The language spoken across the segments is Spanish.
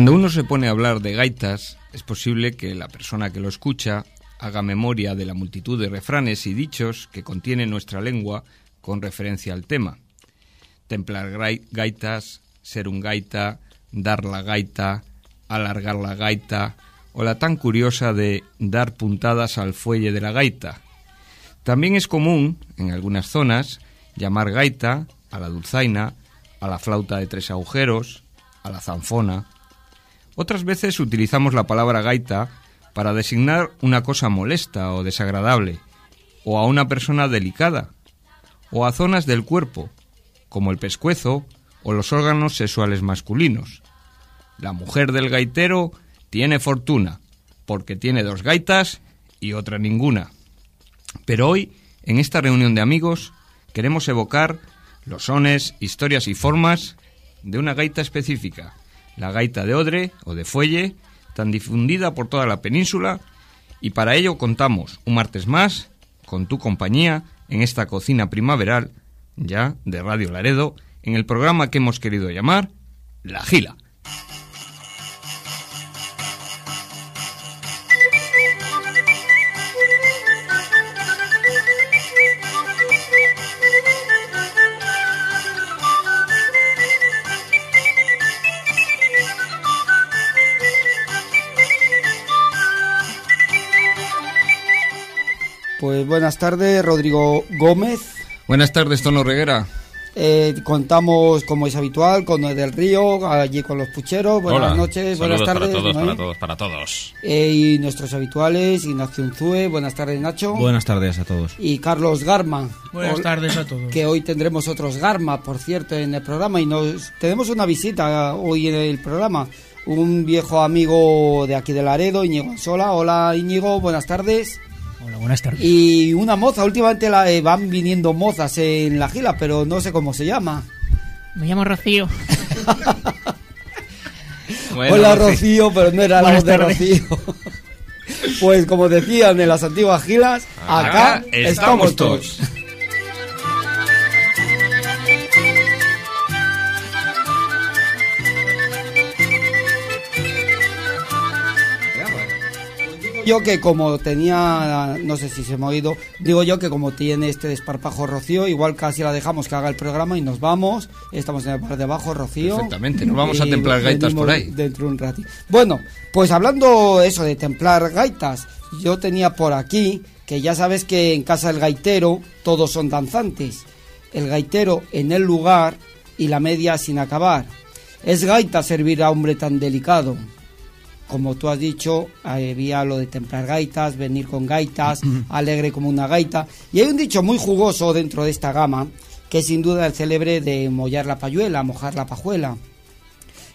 Cuando uno se pone a hablar de gaitas, es posible que la persona que lo escucha haga memoria de la multitud de refranes y dichos que contiene nuestra lengua con referencia al tema. Templar gaitas, ser un gaita, dar la gaita, alargar la gaita, o la tan curiosa de dar puntadas al fuelle de la gaita. También es común, en algunas zonas, llamar gaita a la dulzaina, a la flauta de tres agujeros, a la zanfona. Otras veces utilizamos la palabra gaita para designar una cosa molesta o desagradable, o a una persona delicada, o a zonas del cuerpo, como el pescuezo o los órganos sexuales masculinos. La mujer del gaitero tiene fortuna, porque tiene dos gaitas y otra ninguna. Pero hoy, en esta reunión de amigos, queremos evocar los sones, historias y formas de una gaita específica, la gaita de odre o de fuelle, tan difundida por toda la península, y para ello contamos un martes más con tu compañía en esta cocina primaveral, ya de Radio Laredo, en el programa que hemos querido llamar La Gila. Pues buenas tardes, Rodrigo Gómez. Buenas tardes, Tono Reguera. Eh, contamos, como es habitual, con Noé del Río, allí con los pucheros. Buenas noches, buenas tardes. Para todos, para todos, para todos. Eh, y nuestros habituales, Ignacio Unzue. Buenas tardes, Nacho. Buenas tardes a todos. Y Carlos Garma. Buenas tardes a todos. Que hoy tendremos otros Garma, por cierto, en el programa. Y nos tenemos una visita hoy en el programa. Un viejo amigo de aquí de Laredo, Íñigo Sola. Hola, Íñigo, buenas tardes. Hola, buenas tardes. Y una moza, últimamente la, eh, van viniendo mozas en la gila, pero no sé cómo se llama. Me llamo Rocío. Hola Rocío. pero no era la voz de Rocío. pues como decían en las antiguas gilas, acá, estamos todos. Yo que como tenía, no sé si se me ha oído, digo yo que como tiene este desparpajo Rocío, igual casi la dejamos que haga el programa y nos vamos. Estamos en el par de abajo, Rocío. Perfectamente, nos vamos a templar gaitas por ahí. Dentro de un ratito. Bueno, pues hablando eso de templar gaitas, yo tenía por aquí que ya sabes que en casa del gaitero todos son danzantes. El gaitero en el lugar y la media sin acabar. Es gaita servir a hombre tan delicado como tú has dicho, había lo de templar gaitas, venir con gaitas, alegre como una gaita. Y hay un dicho muy jugoso dentro de esta gama, que es sin duda el célebre de mollar la payuela, mojar la pajuela.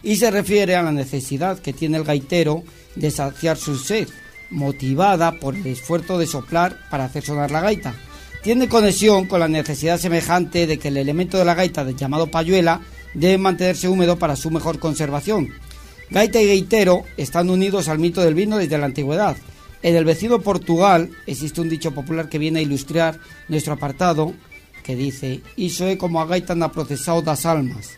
Y se refiere a la necesidad que tiene el gaitero de saciar su sed, motivada por el esfuerzo de soplar para hacer sonar la gaita. Tiene conexión con la necesidad semejante de que el elemento de la gaita, llamado payuela, debe mantenerse húmedo para su mejor conservación Gaita y gaitero están unidos al mito del vino desde la antigüedad. En el vecino Portugal existe un dicho popular que viene a ilustrar nuestro apartado que dice Iso é como a gaita na procesado das almas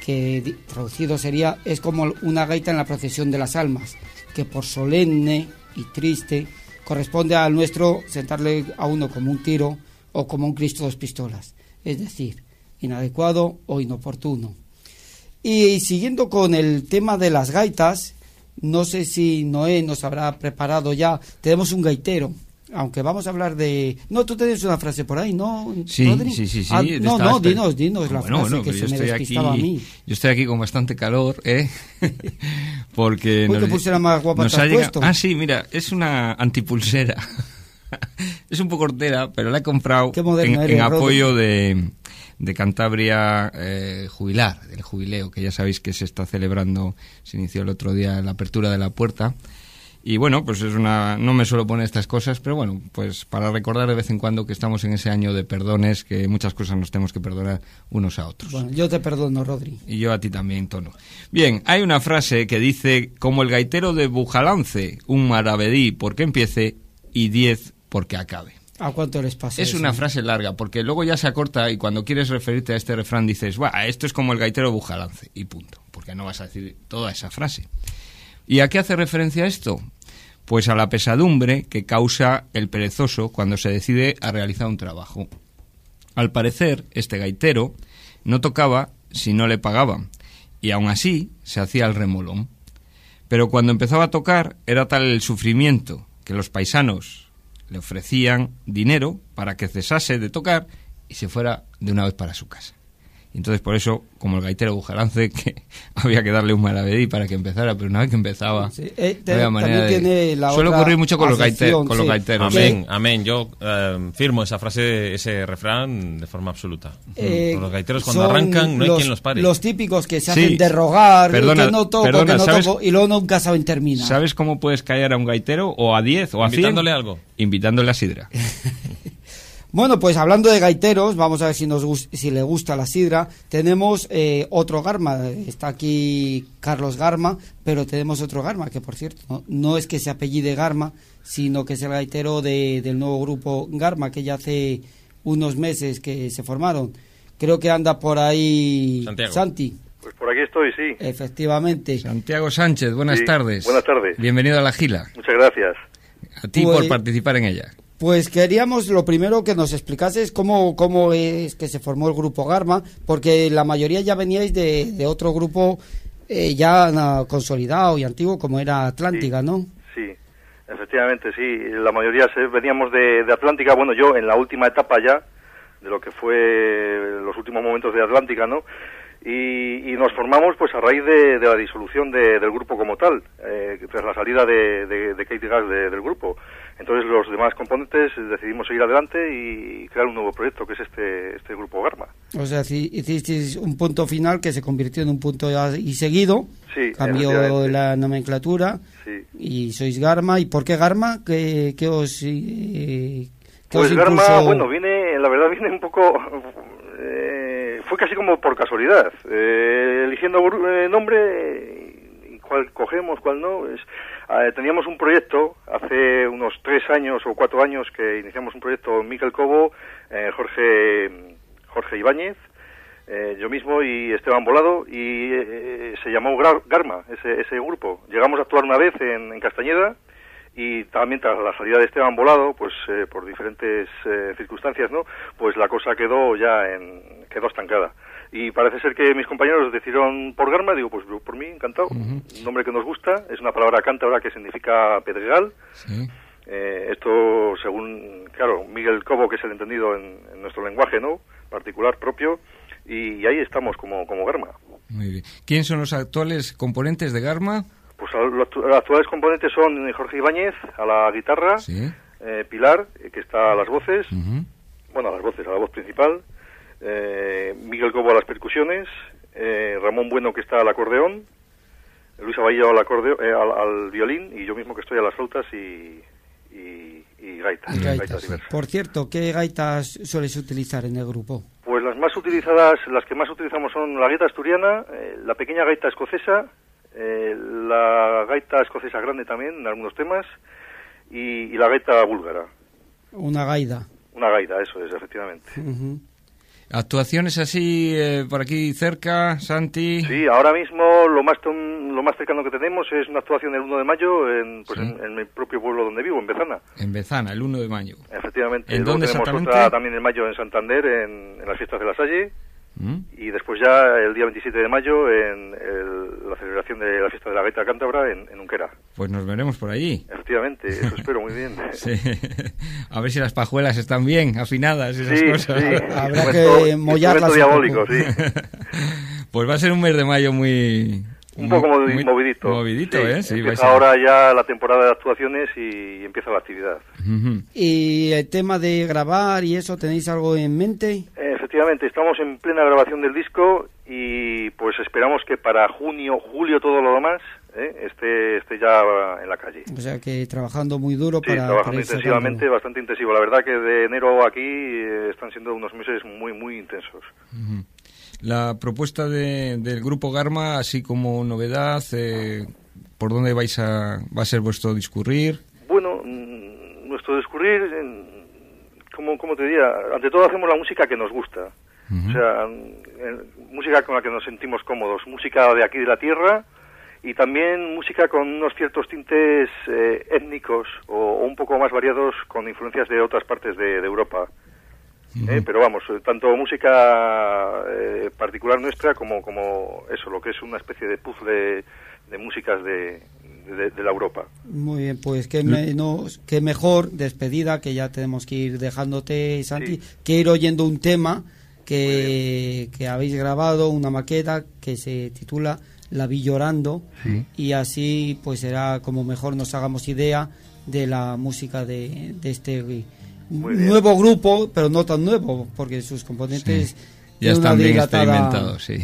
que traducido sería es como una gaita en la procesión de las almas que por solemne y triste corresponde al nuestro sentarle a uno como un tiro o como un Cristo dos pistolas es decir, inadecuado o inoportuno y siguiendo con el tema de las gaitas, no sé si Noé nos habrá preparado ya, tenemos un gaitero. Aunque vamos a hablar de... No, tú tienes una frase por ahí, ¿no? Sí, sí, sí. sí ah, no, no, dinos, dinos la frase que se me despistaba aquí, a mí. Yo estoy aquí con bastante calor, ¿eh? Porque... Uy, pulsera más guapa te has puesto. Ah, sí, mira, es una antipulsera. es un poco hortera, pero la he comprado en, en apoyo de de Cantabria eh, jubilar, del jubileo, que ya sabéis que se está celebrando, se inició el otro día la apertura de la puerta. Y bueno, pues es una. No me suelo poner estas cosas, pero bueno, pues para recordar de vez en cuando que estamos en ese año de perdones, que muchas cosas nos tenemos que perdonar unos a otros. Bueno, yo te perdono, Rodri. Y yo a ti también, Tono. Bien, hay una frase que dice: como el gaitero de Bujalance, un maravedí porque empiece y diez porque acabe. ¿A cuánto les pasa? Es una frase larga, porque luego ya se acorta y cuando quieres referirte a este refrán dices, esto es como el gaitero bujalance, y punto. porque no vas a decir toda esa frase. ¿Y a qué hace referencia esto? Pues a la pesadumbre que causa el perezoso cuando se decide a realizar un trabajo. Al parecer, este gaitero no tocaba si no le pagaban, y aún así se hacía el remolón. Pero cuando empezaba a tocar era tal el sufrimiento que los paisanos le ofrecían dinero para que cesase de tocar y se fuera de una vez para su casa. Entonces, por eso, como el gaitero Bujalance, que había que darle un maravedí para que empezara, pero una vez que empezaba, Sí, eh, no había también manera de- tiene la Suele ocurrir mucho con los, gaite- acepción, con los sí. gaiteros. Amén, amén. Yo eh, firmo esa frase, ese refrán de forma absoluta. Eh, los gaiteros cuando arrancan no hay quien los pare. Los típicos que se Sí. hacen de rogar, Perdona, que no toco, perdona, que no ¿sabes? toco, y luego nunca saben terminar. ¿Sabes cómo puedes callar a un gaitero? O a 10 o a 100. Invitándole algo. Invitándole a sidra. Bueno, pues hablando de gaiteros, vamos a ver si nos si le gusta la sidra. Tenemos eh, otro Garma, está aquí Carlos Garma, pero tenemos otro Garma, que por cierto, no, no es que se apellide Garma, sino que es el gaitero de- del nuevo grupo Garma, que ya hace unos meses que se formaron. Creo que anda por ahí Santiago. Santi, Pues por aquí estoy, sí. efectivamente. Santiago Sánchez, buenas Sí, tardes. buenas tardes. Bienvenido a la Gila. Muchas gracias. A ti Pues- por participar en ella. Pues queríamos lo primero que nos explicases cómo, cómo es que se formó el grupo Garma, porque la mayoría ya veníais de, de otro grupo eh, ya na, consolidado y antiguo como era Atlántica, ¿no? Sí, efectivamente, sí. La mayoría se- veníamos de, de Atlántica. Bueno, yo en la última etapa ya, de lo que fue los últimos momentos de Atlántica, ¿no? Y, y nos formamos pues a raíz de, de la disolución de- del grupo como tal, eh, tras la salida de, de, de Katie Gas de- del grupo. Entonces los demás componentes decidimos seguir adelante y crear un nuevo proyecto que es este, este grupo Garma. O sea, si hicisteis un punto final que se convirtió en un punto y seguido, Sí, cambió la nomenclatura Sí. y sois Garma. ¿Y por qué Garma? ¿Qué, qué os, eh, qué Pues os Garma, impulsó? bueno, viene, la verdad viene un poco, eh, fue casi como por casualidad, Eh, eligiendo eh, nombre y cuál cogemos, cuál no. Es, eh, teníamos un proyecto hace unos tres años o cuatro años que iniciamos un proyecto Miguel Cobo, eh, Jorge Jorge Ibáñez, eh, yo mismo y Esteban Volado y eh, se llamó Garma ese, ese grupo. Llegamos a actuar una vez en, en Castañeda y también tras la salida de Esteban Volado, pues eh, por diferentes circunstancias, ¿no? Pues la cosa quedó ya en, quedó estancada. Y parece ser que mis compañeros decidieron por Garma, digo, pues por mí, encantado. Un nombre que nos gusta, es una palabra cántabra que significa pedregal. Sí. Eh, esto, según, claro, Miguel Cobo, que es el entendido en, en nuestro lenguaje, ¿no? Particular, propio. Y, y ahí estamos como, como Garma. Muy bien. ¿Quién son los actuales componentes de Garma? Pues los actu- los actuales componentes son Jorge Ibáñez a la guitarra, Sí. eh, Pilar, eh, que está a las voces, bueno, a las voces, a la voz principal, eh, Miguel Cobo a las percusiones, eh, Ramón Bueno que está al acordeón, Luis Aballo al, acordeo- eh, al, al violín y yo mismo que estoy a las flautas y, y, y gaitas, Y gaitas gaitas. diversas. Por cierto, ¿qué gaitas sueles utilizar en el grupo? Pues las más utilizadas, las que más utilizamos son la gaita asturiana, eh, la pequeña gaita escocesa, eh, la gaita escocesa grande también en algunos temas y, y la gaita búlgara. Una gaida. Una gaita, eso es, efectivamente. Actuaciones así eh, por aquí cerca, Santi. Sí, ahora mismo lo más lo más cercano que tenemos es una actuación el 1 de mayo en, pues Sí. en, en mi propio pueblo donde vivo, en Bezana. En Bezana, el 1 de mayo. Efectivamente. ¿En dónde tenemos otra también en mayo en Santander, en, en las fiestas de la Salle. ¿Mm? Y después ya el día 27 de mayo en el- la celebración de la fiesta de la gaita cántabra en, en Unquera. Pues nos veremos por allí. Efectivamente, eso espero muy bien. Sí. A ver si las pajuelas están bien afinadas, esas Sí, cosas. sí. Habrá Instrumento- que mollarlas diabólico, sí. Pues va a ser un mes de mayo muy... Un poco muy- movidito. Movidito, ¿eh? Sí, a ser. ahora ya la temporada de actuaciones y empieza la actividad. Y el tema de grabar y eso, ¿tenéis algo en mente? Eh, Efectivamente, estamos en plena grabación del disco y pues esperamos que para junio, julio todo lo demás eh, esté, esté ya en la calle. O sea que trabajando muy duro Sí, para... trabajando para intensivamente, bastante intensivo. La verdad que de enero aquí eh, están siendo unos meses muy, muy intensos. Ujú. La propuesta de- del grupo Garma, así como novedad, eh, ¿por dónde vais a, va a ser vuestro discurrir? Bueno, mm, nuestro discurrir, en- como, como te diría, ante todo hacemos la música que nos gusta. O sea, eh, música con la que nos sentimos cómodos, música de aquí de la tierra y también música con unos ciertos tintes eh, étnicos o, o un poco más variados con influencias de otras partes de, de Europa. Eh, pero vamos, eh, tanto música eh, particular nuestra como, como eso, lo que es una especie de puzzle de músicas de, de, de la Europa. Muy bien, pues qué, menos, qué mejor despedida, que ya tenemos que ir dejándote, Santi, Sí. que ir oyendo un tema que, que habéis grabado, una maqueta que se titula La vi llorando, y así pues será como mejor nos hagamos idea de la música de, de este Muy bien. nuevo grupo, pero no tan nuevo, porque sus componentes Sí. Ya están bien experimentados, sí.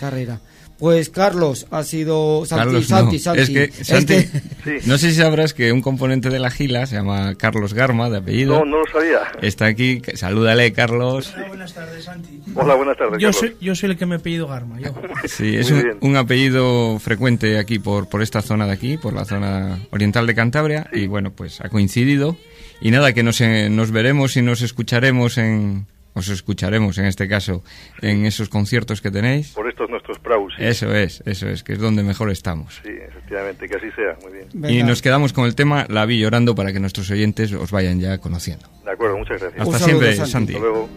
carrera. Pues Carlos ha sido Santi, Carlos, Santi, no. Santi. Es que, Santi, Este- Sí. no sé si sabrás que un componente de la Gila se llama Carlos Garma, de apellido. No, no lo sabía. Está aquí, salúdale, Carlos. Hola, buenas tardes, Santi. Hola, buenas tardes. Yo Carlos. soy, yo soy el que me he pedido Garma. Yo. Sí, es un, un apellido frecuente aquí por, por esta zona de aquí, por la zona oriental de Cantabria, y bueno, pues ha coincidido. Y nada, que nos, eh, nos veremos y nos escucharemos en, os escucharemos en este caso, en esos conciertos que tenéis. Por estos nuestros praus. Sí, Eso es, eso es, que es donde mejor estamos. sí, efectivamente, que así sea. Muy bien. Y nos quedamos con el tema La vi llorando para que nuestros oyentes os vayan ya conociendo. De acuerdo, muchas gracias. Un Hasta saludo, siempre, Santi. Santi. Hasta luego.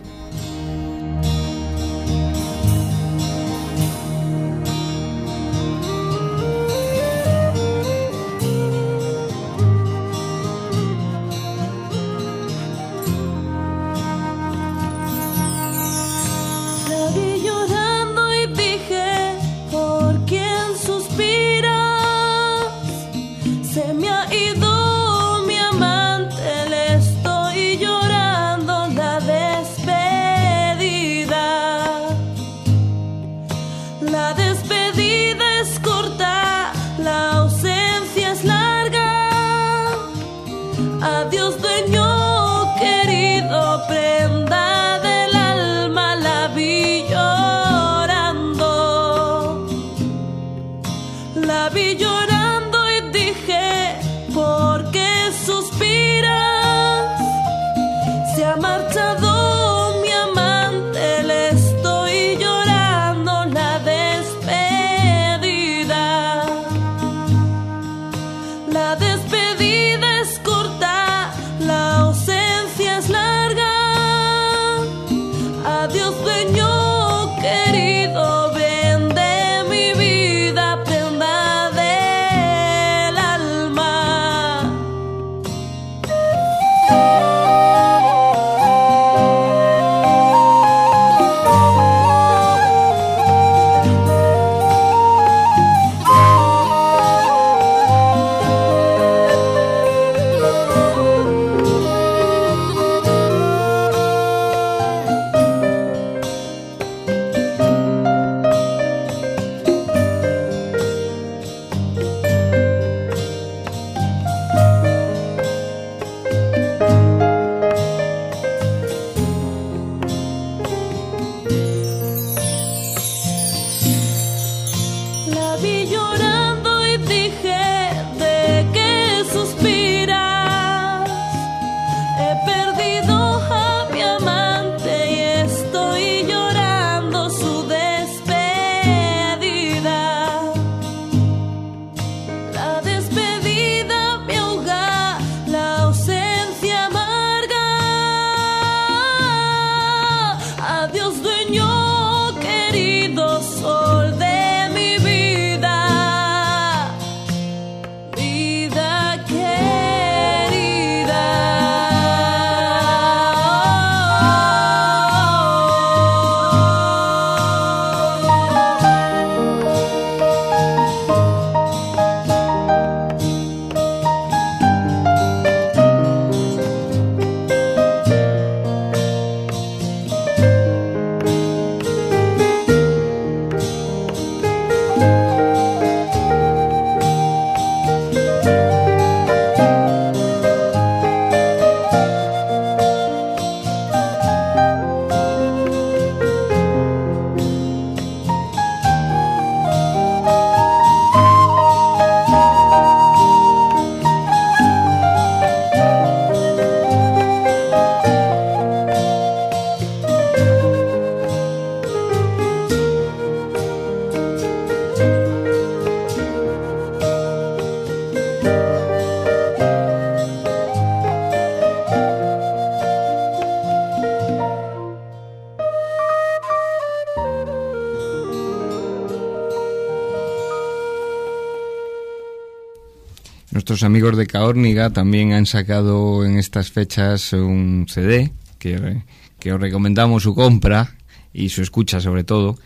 Nuestros amigos de Caórniga también han sacado en estas fechas un CD que, que os recomendamos su compra y su escucha sobre todo.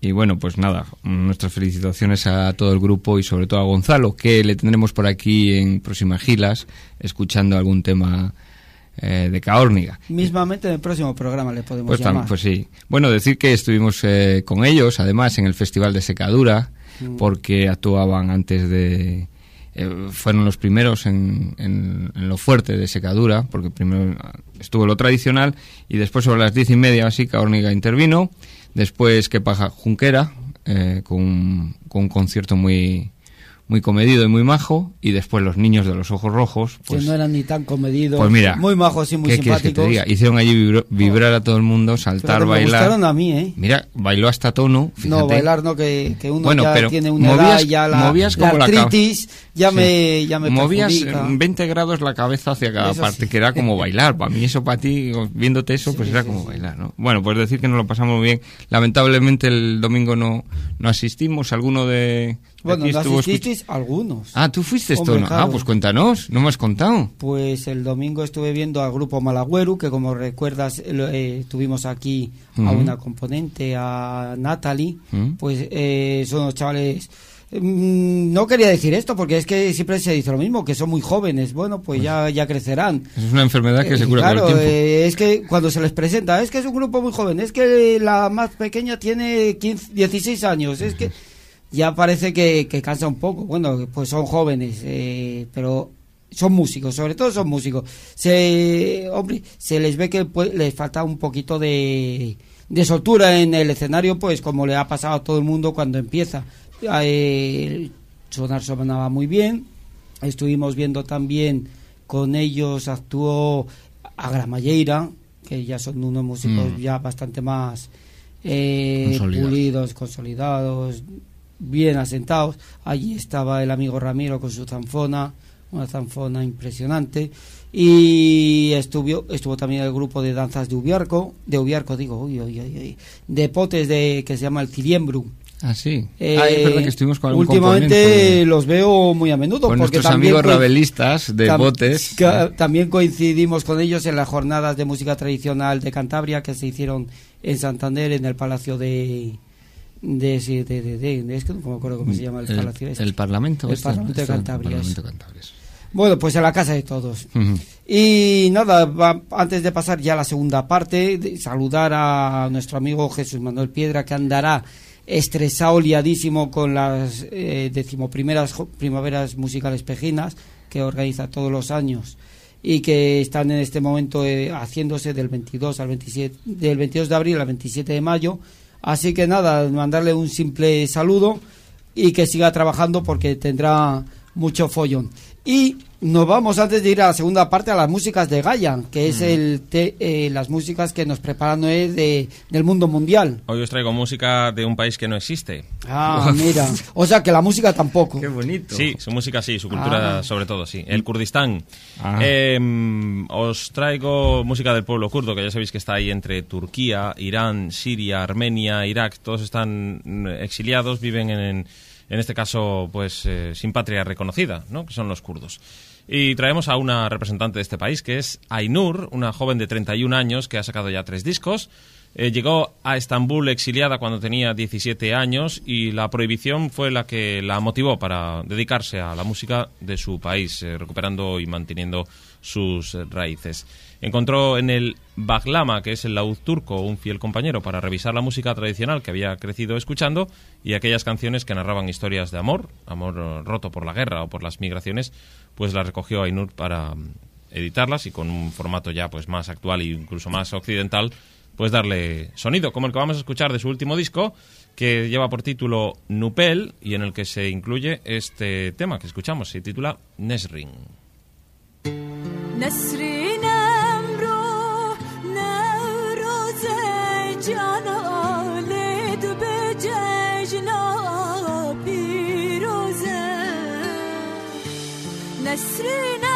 Y bueno, pues nada, nuestras felicitaciones a todo el grupo y sobre todo a Gonzalo, que le tendremos por aquí en próximas gilas, escuchando algún tema eh, de Caórniga. Mismamente en el próximo programa le podemos Pues, llamar. pues sí. Bueno, decir que estuvimos eh, con ellos, además, en el Festival de Secadura, Mm. porque actuaban antes de... eh, fueron los primeros en, en- lo fuerte de Secadura, porque primero estuvo lo tradicional, y después sobre las diez y media así Caórniga intervino, después que paja Junquera, eh, con, con un concierto muy muy comedido y muy majo, y después los niños de los ojos rojos, pues que no eran ni tan comedidos, pues mira, muy majos y muy ¿qué quieres que te simpáticos. diga? Hicieron allí vibro- vibrar a todo el mundo, Pero saltar, me bailar. gustaron a mí, ¿eh? Mira, bailó hasta tono. No, bailar no, que, que uno Bueno, ya pero tiene una movías- edad, ya la, movías la como la artritis ya Sí. me, ya me Movías perjudica. en 20 grados la cabeza hacia cada Eso parte, sí. que era como bailar. Para mí eso, para ti, viéndote eso, pues era como bailar, ¿no? Bueno, pues decir que nos lo pasamos muy bien. Lamentablemente el domingo no, no asistimos. Alguno de... Bueno, no asististeis algunos. Ah, tú fuiste esto. Ah, pues cuéntanos, no me has contado. Pues el domingo estuve viendo al grupo Malagüero, que como recuerdas eh, tuvimos aquí a una componente, a Natalie, pues eh, son unos chavales... mm, No quería decir esto porque es que siempre se dice lo mismo, que son muy jóvenes. Bueno, pues ya, ya crecerán. Es una enfermedad que Eh, se cura claro, con el tiempo. eh, es que cuando se les presenta, es que es un grupo muy joven, es que la más pequeña tiene 15, 16 años, es que ya parece que, que cansa un poco. Bueno, pues son jóvenes, eh, pero son músicos, sobre todo son músicos. Se, hombre, se les ve que pues, les falta un poquito de, de soltura en el escenario, pues como le ha pasado a todo el mundo cuando empieza. Eh, sonar sonaba muy bien. Estuvimos viendo también con ellos actuó Agramalleira, que ya son unos músicos Mm. ya bastante más eh, pulidos, consolidados, bien asentados. Allí estaba el amigo Ramiro con su zanfona, una zanfona impresionante. Y estuvo, estuvo también el grupo de danzas de Ubiarco, de Ubiarco digo, uy, uy, uy, uy, de potes de que se llama el Ciriembru. Ah, sí. Eh, ah, es verdad que estuvimos con algún últimamente los veo muy a menudo Con porque nuestros amigos rabelistas de tam- botes. ca- también coincidimos con ellos en las jornadas de música tradicional de Cantabria que se hicieron en Santander en el Palacio de de, de, de- es que no me acuerdo cómo se llama el, el, palacio este. el Parlamento. El este, Parlamento de este, Cantabria, Parlamento de Cantabria, bueno pues en la casa de todos y nada, va- antes de pasar ya a la segunda parte, de saludar a nuestro amigo Jesús Manuel Piedra, que andará estresado, liadísimo con las eh, decimoprimeras primaveras musicales pejinas, que organiza todos los años y que están en este momento eh, haciéndose del 22 al 27, del 22 de abril al 27 de mayo. Así que nada, mandarle un simple saludo y que siga trabajando porque tendrá mucho follón. Y nos vamos antes de ir a la segunda parte a las músicas de Gaia, que es el te- eh, las músicas que nos preparan Noé de, del mundo mundial. Hoy os traigo música de un país que no existe. Ah, mira. O sea que la música tampoco. Qué bonito. Sí, su música sí, su cultura Ah. sobre todo, sí. El Kurdistán. Ah. Eh, os traigo música del pueblo kurdo, que ya sabéis que está ahí entre Turquía, Irán, Siria, Armenia, Irak. Todos están mm, exiliados, viven en, en este caso, pues, eh, sin patria reconocida, ¿no? Que son los kurdos. Y traemos a una representante de este país, que es Ainur, una joven de 31 años que ha sacado ya tres discos. Eh, llegó a Estambul exiliada cuando tenía 17 años y la prohibición fue la que la motivó para dedicarse a la música de su país, eh, recuperando y manteniendo sus raíces. Encontró en el Baglama, que es el laúd turco, un fiel compañero para revisar la música tradicional que había crecido escuchando y aquellas canciones que narraban historias de amor, amor eh, roto por la guerra o por las migraciones, pues las recogió Ainur para mm, editarlas y con un formato ya pues más actual e incluso más occidental, pues darle sonido, como el que vamos a escuchar de su último disco, que lleva por título Nupel y en el que se incluye este tema que escuchamos, se titula Nesrin. نسرین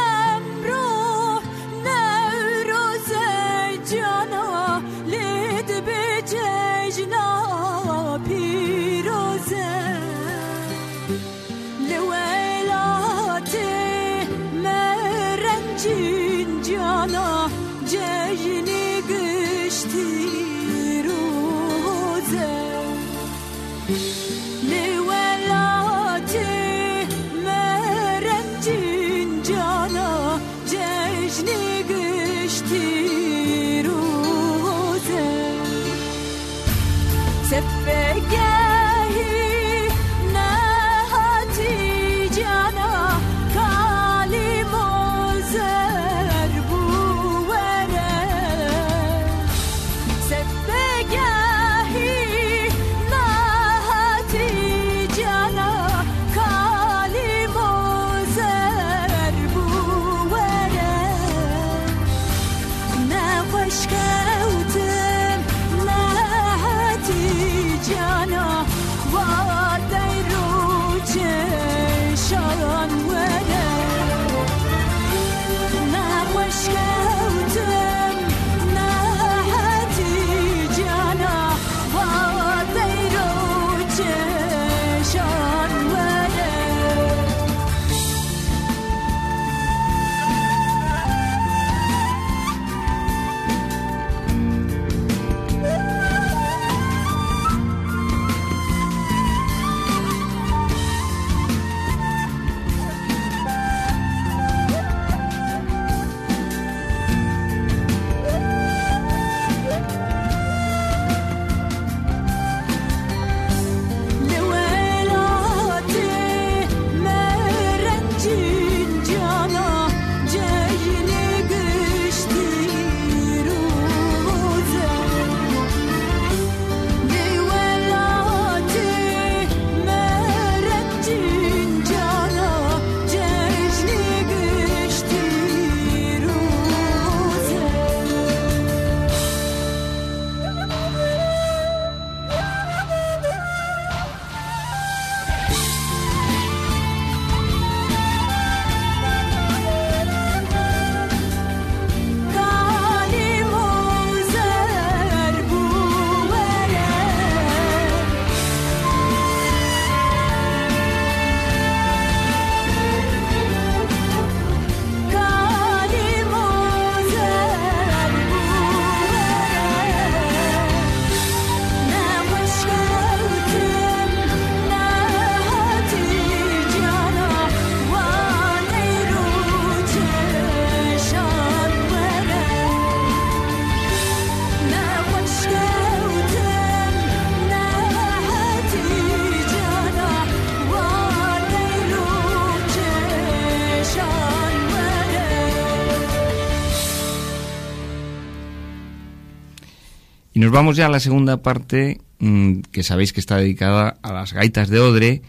ana cejni gışti ruze. Li velati meremcin cana cejni gışti ruze. Sefege nos vamos ya a la segunda parte, mm, que sabéis que está dedicada a las gaitas de Odre,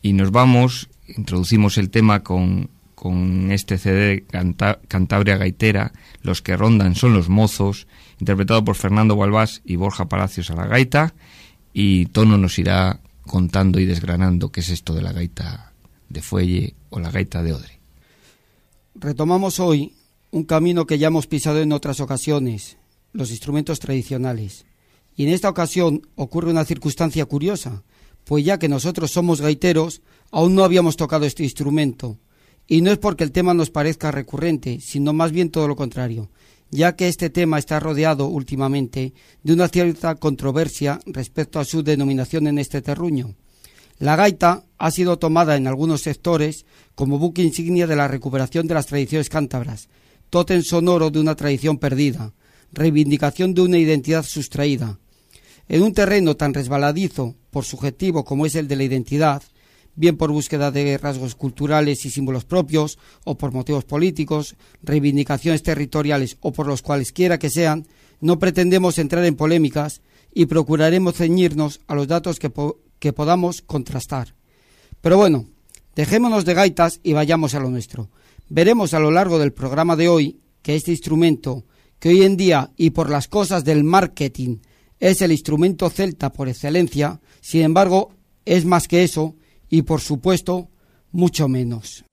y nos vamos, introducimos el tema con, con este CD Canta- Cantabria Gaitera, Los que rondan son los mozos, interpretado por Fernando Balbás y Borja Palacios a la gaita, y Tono nos irá contando y desgranando qué es esto de la gaita de fuelle o la gaita de Odre. Retomamos hoy un camino que ya hemos pisado en otras ocasiones, los instrumentos tradicionales. Y en esta ocasión ocurre una circunstancia curiosa, pues ya que nosotros somos gaiteros, aún no habíamos tocado este instrumento. Y no es porque el tema nos parezca recurrente, sino más bien todo lo contrario, ya que este tema está rodeado últimamente de una cierta controversia respecto a su denominación en este terruño. La gaita ha sido tomada en algunos sectores como buque insignia de la recuperación de las tradiciones cántabras, tótem sonoro de una tradición perdida, reivindicación de una identidad sustraída. En un terreno tan resbaladizo por subjetivo como es el de la identidad, bien por búsqueda de rasgos culturales y símbolos propios, o por motivos políticos, reivindicaciones territoriales o por los cuales quiera que sean, no pretendemos entrar en polémicas y procuraremos ceñirnos a los datos que, que podamos contrastar. Pero bueno, dejémonos de gaitas y vayamos a lo nuestro. Veremos a lo largo del programa de hoy que este instrumento, que hoy en día y por las cosas del marketing es el instrumento celta por excelencia, sin embargo, es más que eso y por supuesto, mucho menos.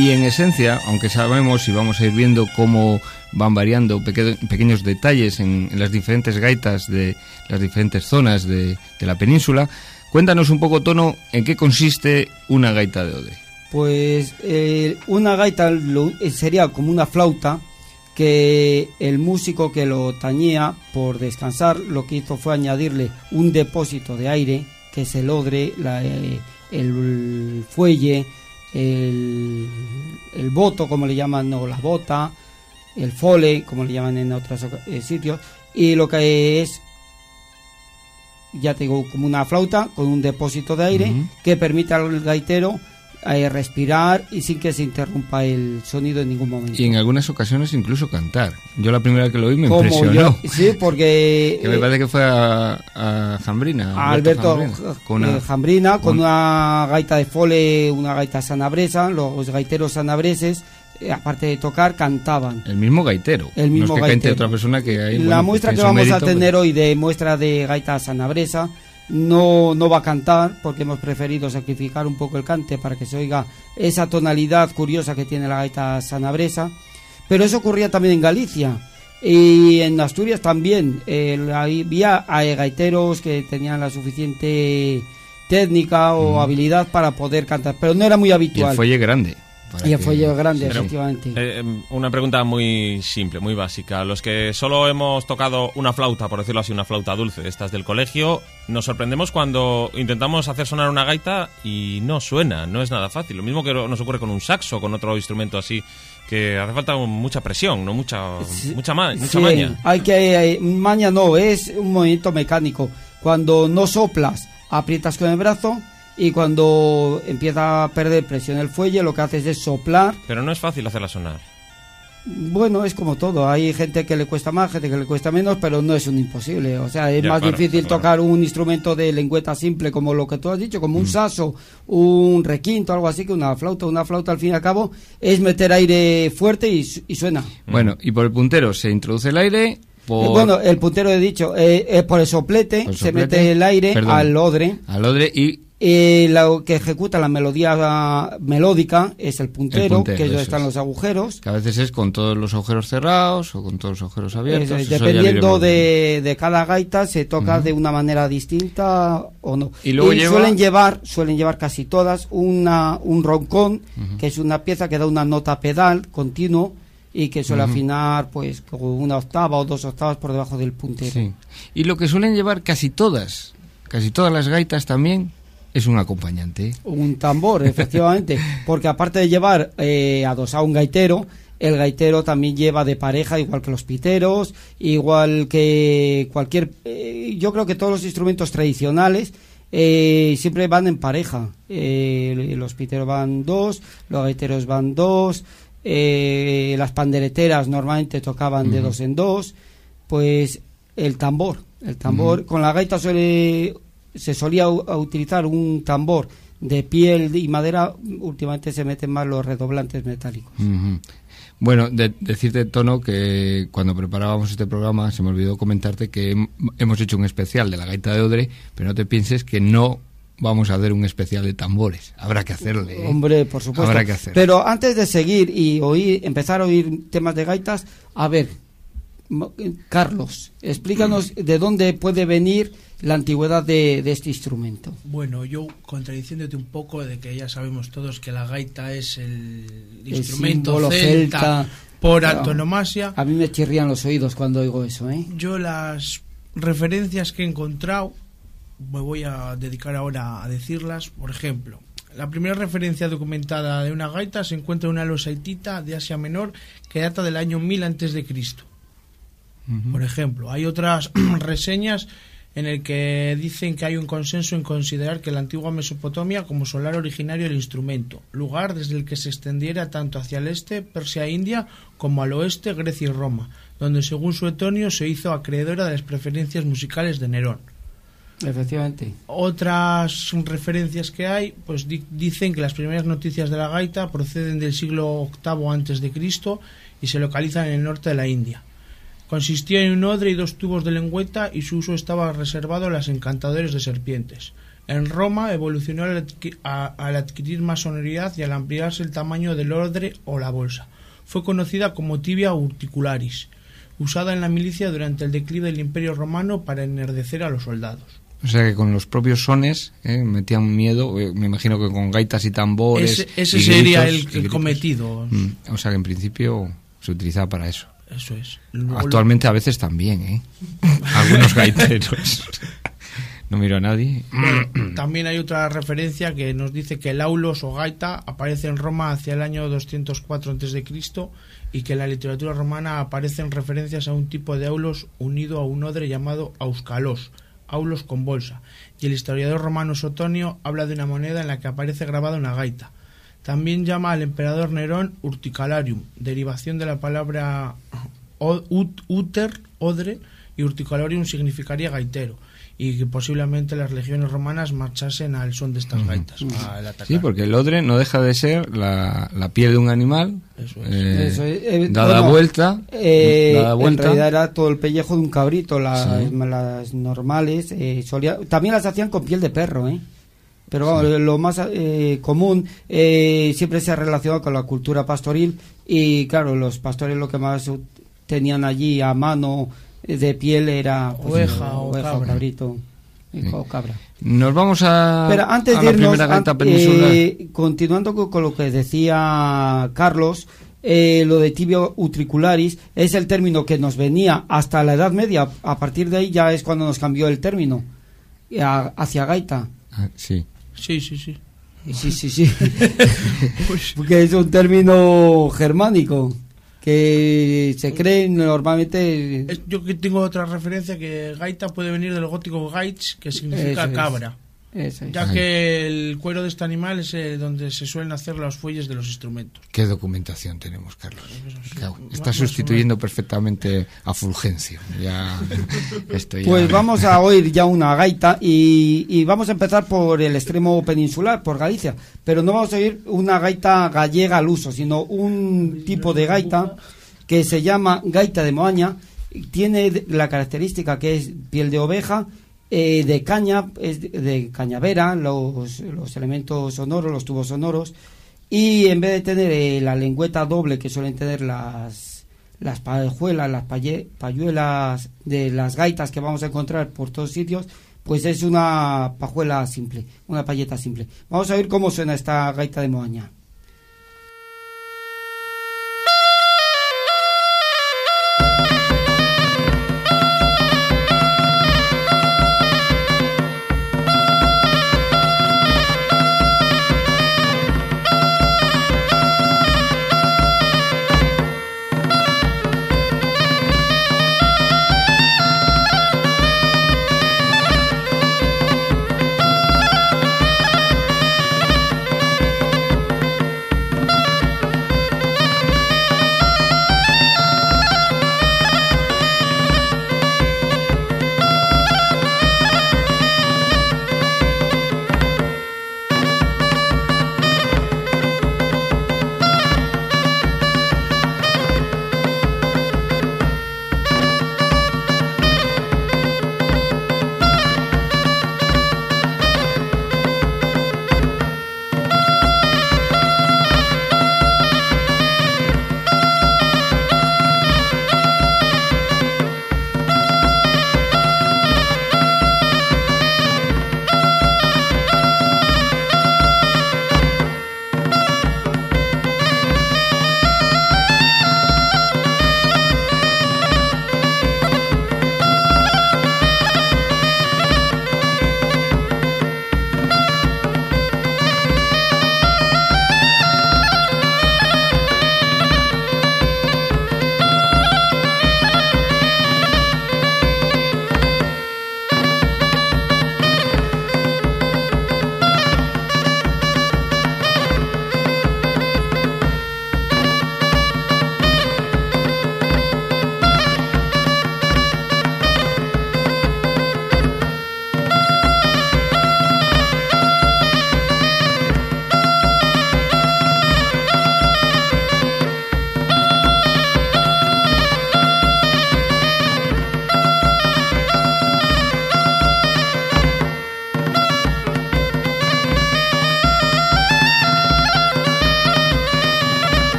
Y en esencia, aunque sabemos y vamos a ir viendo cómo van variando peque- pequeños detalles en, las diferentes gaitas de las diferentes zonas de, la península, cuéntanos un poco, Tono, en qué consiste una gaita de ode. Pues eh, una gaita lo- eh, sería como una flauta que el músico que lo tañía por descansar lo que hizo fue añadirle un depósito de aire que es el odre, la, eh, el fuelle, el, el boto como le llaman o la bota, el fole como le llaman en otros eh, sitios y lo que es ya te digo como una flauta con un depósito de aire que permite al gaitero eh, respirar y sin que se interrumpa el sonido en ningún momento. Y en algunas ocasiones incluso cantar. Yo la primera vez que lo oí me Como impresionó. yo, sí, porque Que me parece que fue a, a Jambrina. a Alberto Jambrina, J- con una- eh, Jambrina con con- una gaita de fole, una gaita sanabresa, los gaiteros sanabreses, eh, aparte de tocar, cantaban. el mismo gaitero. El mismo no es que gaitero. otra persona que hay. la muestra que vamos a tener hoy de muestra de gaita sanabresa no, no va a cantar porque hemos preferido sacrificar un poco el cante para que se oiga esa tonalidad curiosa que tiene la gaita sanabresa. Pero eso ocurría también en Galicia y en Asturias también. Eh, había gaiteros que tenían la suficiente técnica o habilidad para poder cantar, pero no era muy Y el habitual. fuelle grande. Y el que- fuelle grande, Sí, efectivamente. Eh, em, una pregunta muy simple, muy básica. Los que solo hemos tocado una flauta, por decirlo así, una flauta dulce, estas del colegio, nos sorprendemos cuando intentamos hacer sonar una gaita y no suena, no es nada fácil. Lo mismo que nos ocurre con un saxo, con otro instrumento así, que hace falta mucha presión, no mucha, Sí, mucha, ma- mucha sí, maña. Hay que maña no, es un movimiento mecánico. Cuando no soplas, aprietas con el brazo y cuando empieza a perder presión el fuelle, lo que haces es soplar. Pero no es fácil hacerla sonar. Bueno, es como todo. Hay gente que le cuesta más, gente que le cuesta menos, pero no es un imposible. O sea, es Ya, más claro, difícil claro. tocar un instrumento de lengüeta simple como lo que tú has dicho, como un saso, un requinto, algo así, que una flauta. Una flauta, al fin y al cabo, es meter aire fuerte y, su- y suena. Bueno, y por el puntero se introduce el aire. Por... Eh, Bueno, el puntero he dicho, eh, eh, por el soplete, Por el se mete el aire perdón. al odre. al odre y Eh, lo que ejecuta la melodía melódica es el puntero, El puntero, que es donde eso están es. los agujeros. que a veces es con todos los agujeros cerrados o con todos los agujeros abiertos. Es, dependiendo de, de cada gaita se toca de una manera distinta o no. Y luego lleva- suelen llevar, suelen llevar casi todas una un roncón, que es una pieza que da una nota pedal continuo y que suele afinar pues con una octava o dos octavas por debajo del puntero. Sí. Y lo que suelen llevar casi todas, casi todas las gaitas también, es un acompañante. Un tambor, efectivamente, porque aparte de llevar eh, adosado un gaitero, el gaitero también lleva de pareja, igual que los piteros, igual que cualquier... eh, yo creo que todos los instrumentos tradicionales eh, siempre van en pareja. Eh, los piteros van dos, los gaiteros van dos, eh, las pandereteras normalmente tocaban de dos en dos, pues el tambor, el tambor, con la gaita suele, se solía utilizar un tambor de piel y madera, últimamente se meten más los redoblantes metálicos. Bueno, de- decirte, Tono, que cuando preparábamos este programa se me olvidó comentarte que hem- hemos hecho un especial de la gaita de Odre, pero no te pienses que no vamos a hacer un especial de tambores. Habrá que hacerle. ¿eh? Hombre, por supuesto. Habrá que hacer. Pero antes de seguir y oír, empezar a oír temas de gaitas, a ver, Carlos, explícanos de dónde puede venir la antigüedad de, de este instrumento. Bueno, yo contradiciéndote un poco de que ya sabemos todos que la gaita es el, El instrumento celta, celta. por Claro. antonomasia, A mí me chirrían los oídos cuando oigo eso, ¿eh? yo las referencias que he encontrado me voy a dedicar ahora a decirlas. Por ejemplo, la primera referencia documentada de una gaita se encuentra en una losaitita de Asia Menor que data del año 1000 antes de Cristo. Por ejemplo, hay otras reseñas en el que dicen que hay un consenso en considerar que la antigua Mesopotamia como solar originario del instrumento, lugar desde el que se extendiera tanto hacia el este, Persia e India, como al oeste, Grecia y Roma, donde según Suetonio se hizo acreedora de las preferencias musicales de Nerón. Efectivamente. Otras referencias que hay, pues di- dicen que las primeras noticias de la gaita proceden del siglo VIII antes de Cristo y se localizan en el norte de la India. Consistía en un odre y dos tubos de lengüeta y su uso estaba reservado a los encantadores de serpientes. En Roma evolucionó al, adqui- a- al adquirir más sonoridad y al ampliarse el tamaño del ordre o la bolsa. Fue conocida como tibia urticularis, usada en la milicia durante el declive del Imperio Romano para enardecer a los soldados. O sea que con los propios sones eh, metían miedo, eh, me imagino que con gaitas y tambores. Ese, ese y sería gritos, el, y el gritos. cometido. Mm, O sea que en principio se utilizaba para eso. Eso es. Luego lo- Actualmente a veces también, ¿eh? Algunos gaiteros. No miro a nadie. Bueno, también hay otra referencia que nos dice que el aulos o gaita aparece en Roma hacia el año 204 a.C. y que en la literatura romana aparecen referencias a un tipo de aulos unido a un odre llamado auskalos, aulos con bolsa. Y el historiador romano Sotonio habla de una moneda en la que aparece grabada una gaita. También llama al emperador Nerón urticalarium, derivación de la palabra ut- uter, odre, y urticularium significaría gaitero, y que posiblemente las legiones romanas marchasen al son de estas gaitas. Sí, porque el odre no deja de ser la, la piel de un animal Eso es. eh, Eso es, eh, dada bueno, vuelta. Eh, dada en realidad era todo el pellejo de un cabrito, las, Sí. las normales. eh, solía- también las hacían con piel de perro, ¿eh? Pero vamos, lo más eh, común eh, siempre se ha relacionado con la cultura pastoril y claro, los pastores lo que más tenían allí a mano eh, de piel era pues, Oveja o cabra. cabrito cabra. Nos vamos a, Pero antes a de la irnos, primera eh, continuando con, con lo que decía Carlos, eh, lo de tibio utricularis es el término que nos venía hasta la Edad Media. A partir de ahí ya es cuando nos cambió el término eh, a- hacia gaita. Ah, sí. Sí, sí, sí. Sí, sí, sí. Porque es un término germánico que se cree normalmente. Yo que tengo otra referencia que gaita puede venir del gótico gaits, que significa es. Cabra, Eso es. ya que el cuero de este animal es eh, donde se suelen hacer los fuelles de los instrumentos. ¿Qué documentación tenemos, Carlos? Claro, está más sustituyendo perfectamente a Fulgencio. Ya, esto ya- Pues vamos a oír ya una gaita y, y vamos a empezar por el extremo peninsular, por Galicia. Pero no vamos a oír una gaita gallega al uso, sino un tipo de gaita que se llama gaita de Moaña. Tiene la característica que es piel de oveja, eh, de caña, es de, cañavera, los, los elementos sonoros, los tubos sonoros. Y en vez de tener eh, la lengüeta doble que suelen tener las, las pajuelas, las payuelas de las gaitas que vamos a encontrar por todos sitios, pues es una pajuela simple, una payeta simple. Vamos a ver cómo suena esta gaita de Moaña.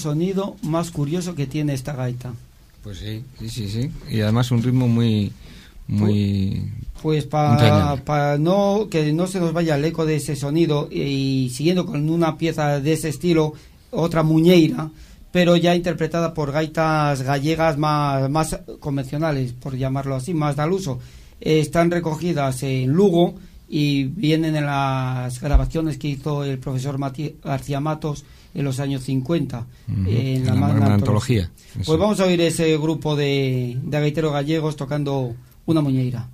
Sonido más curioso que tiene esta gaita. Pues sí, sí, sí, sí. Y además un ritmo muy, muy... Pues para Entrañable. no que no se nos vaya el eco de ese sonido y, siguiendo con una pieza de ese estilo, otra muñeira, pero ya interpretada por gaitas gallegas más, más convencionales, por llamarlo así, más al uso. Eh, están recogidas en Lugo y vienen en las grabaciones que hizo el profesor Mati- García Matos en los años 50. Ujú, en la, en la magna antología. antología, Pues vamos a oír ese grupo de, de gaiteros gallegos tocando una muñeira.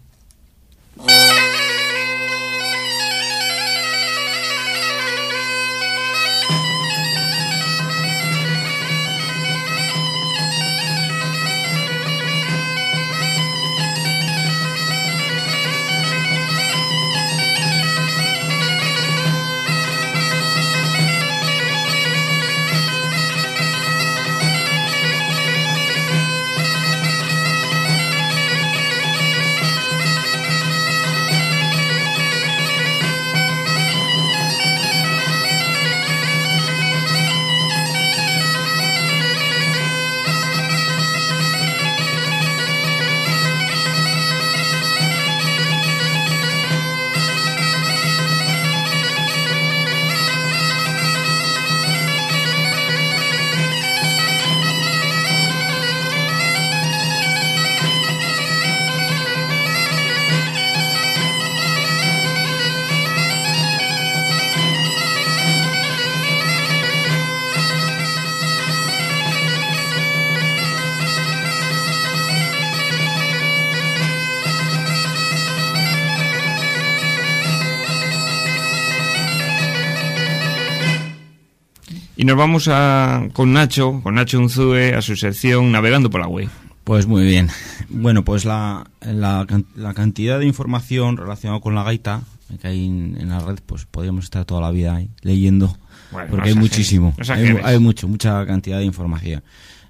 Nos vamos a, con Nacho, con Nacho Unzue, a su sección Navegando por la Web. Pues muy bien. Bueno, pues la, la, la cantidad de información relacionada con la gaita que hay en, en la red, pues podríamos estar toda la vida ahí leyendo, Bueno, porque no hay muchísimo, no hay mucho, mucha cantidad de información.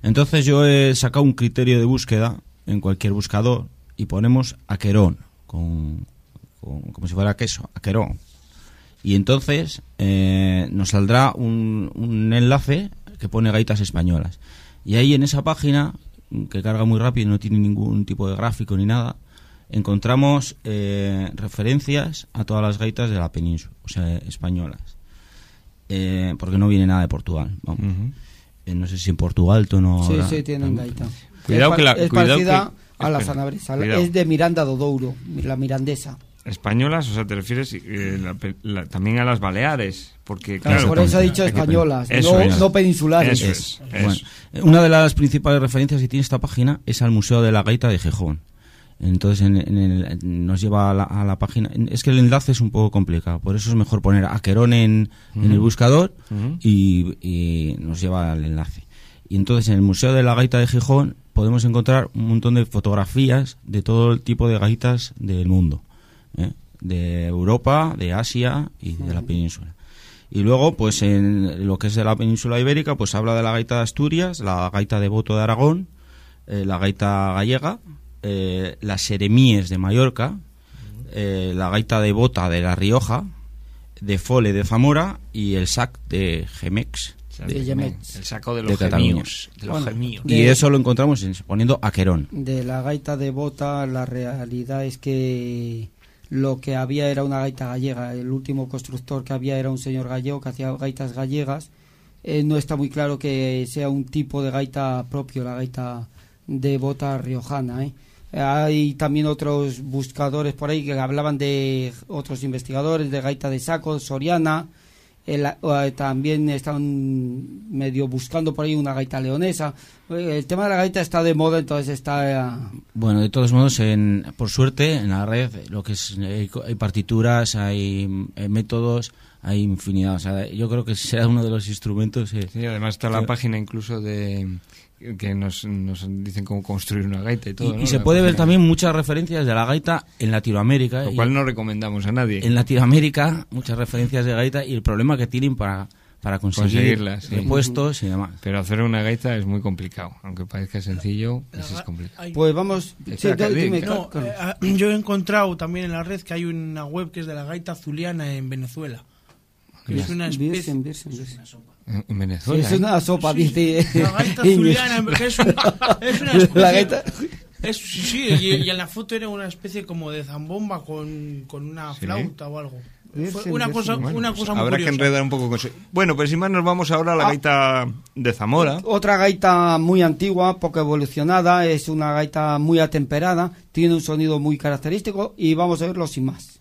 Entonces yo he sacado un criterio de búsqueda en cualquier buscador y ponemos Aquerón, con, con- como si fuera queso, Aquerón. Y entonces eh, nos saldrá un, un enlace que pone gaitas españolas. Y ahí en esa página, que carga muy rápido y no tiene ningún tipo de gráfico ni nada, encontramos eh, referencias a todas las gaitas de la península, o sea, españolas. Eh, porque no viene nada de Portugal. vamos. Eh, no sé si en Portugal no Sí, habrá- sí, tienen gaita. Cuidado es, que la- es cuidado parecida que- a la espera, sanabresa. cuidado. Es de Miranda do Douro, la mirandesa. Españolas, o sea, te refieres eh, la pe- la- también a las Baleares, porque Claro, claro, por eso he dicho que- españolas, eso no, es. no peninsulares. Eso es, Bueno, eso. una de las principales referencias que tiene esta página es al Museo de la Gaita de Gijón. Entonces en, en el- nos lleva a la, a la página. Es que el enlace es un poco complicado, por eso es mejor poner Aquerón en, en el buscador y, y nos lleva al enlace. Y entonces en el Museo de la Gaita de Gijón podemos encontrar un montón de fotografías de todo el tipo de gaitas del mundo, ¿eh? de Europa, de Asia y de la península. Y luego, pues en lo que es de la península ibérica, pues habla de la gaita de Asturias, la gaita de Boto de Aragón, eh, la gaita gallega, eh, las seremíes de Mallorca, eh, la gaita de Bota de La Rioja, de Fole de Zamora y el sac de Gemex. De Yemex. El saco de de los Cataluña. gemíos. De los Bueno, gemíos. De- Y eso lo encontramos en- poniendo Aquerón. De la gaita de bota, la realidad es que lo que había era una gaita gallega. El último constructor que había era un señor gallego que hacía gaitas gallegas. Eh, no está muy claro que sea un tipo de gaita propio, la gaita de bota riojana. ¿eh? Hay también otros buscadores por ahí que hablaban de otros investigadores de gaita de saco, soriana. El- eh, también están medio buscando por ahí una gaita leonesa. Eh, El tema de la gaita está de moda, entonces está... eh, Bueno, de todos modos, en, por suerte, en la red, lo que es, hay, partituras, hay métodos, hay infinidad. O sea, yo creo que será uno de los instrumentos. eh, Sí, además está la página incluso de que nos, nos dicen cómo construir una gaita y todo. y, ¿no? y se La puede ver también muchas referencias de la gaita en Latinoamérica. Lo y- cual no recomendamos a nadie. en Latinoamérica, muchas referencias de gaita y el problema que tienen para, para conseguir Conseguirlas, sí. repuestos y demás. Pero hacer una gaita es muy complicado. Aunque parezca sencillo, pues es complicado. Hay- Pues vamos... Sí, dime, No, eh, ah, yo he encontrado también en la red que hay una web que es de la gaita zuliana en Venezuela. que es una especie... Virgen, virgen, virgen. En Sí, Venezuela. es ¿eh? una sopa, dice. La gaita zuliana, que es una, es una especie... La gaita- es- sí, y, y en la foto era una especie como de zambomba con, con una flauta o algo. Fue una cosa, Bueno, una pues cosa muy habrá que enredar un poco con eso. Bueno, pues sin más nos vamos ahora a la Ah. gaita de Zamora. Otra gaita muy antigua, poco evolucionada, es una gaita muy atemperada, tiene un sonido muy característico y vamos a verlo sin más.